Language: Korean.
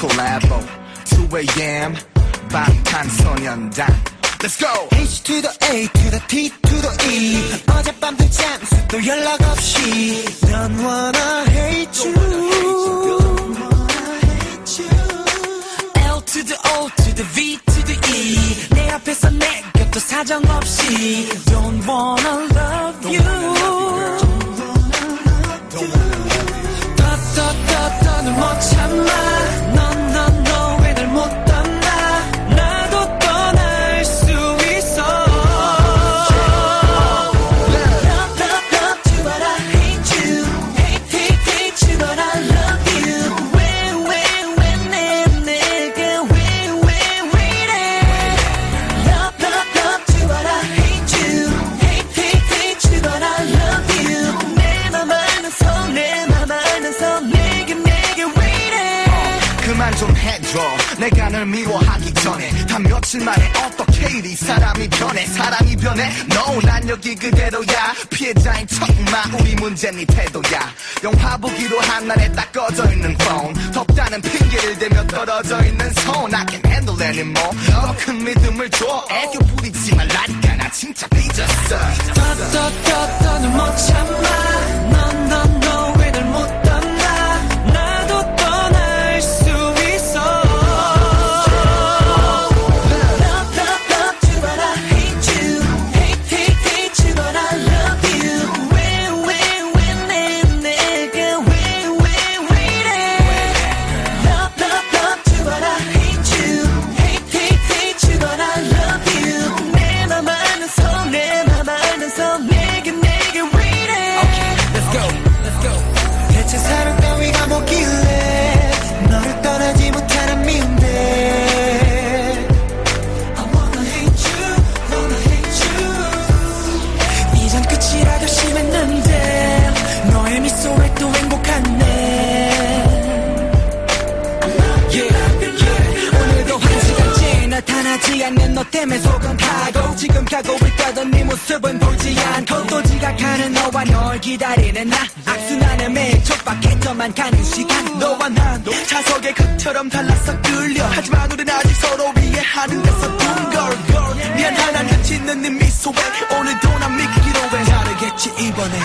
collabo 2am 방탄소년단 Let's go H to the A to the T to the E 어젯밤 늦잠 또 연락 없이 Don't wanna hate you L to the O to the V to the E 내 앞에서 내 곁도 사정없이 Don't wanna love 그만 좀 해줘. 내가 널 미워하기 전에 단 며칠 만에 어떻게 이리 사람이 변해? 사랑이 변해? No 난 여기 그대로야. 피해자인 척마. 우리 문제는 네 태도야. 영화 보기로 한날에 딱 꺼져 있는 폰 덥다는 핑계를 대며 떨어져 있는 손 I can handle anymore. 더큰 믿음을 줘. 애교 부리지 말라니까 나 진짜 삐졌어 나타나지 않는 너 때문에 속은 타고 지금 가고 있다던 네 모습은 보지 않고 또 지각하는 너와 널 기다리는 나. 악순환의 매일 촉박했져만 가는 시간. 너와 난 자석의 극처럼 달라서 끌려. 하지만 우린 아직 서로 이해하는 데서 둥걸 미안한 한 끝이 있는 네 미소에. 오늘도 난 믿기로 해. 다르겠지 이번엔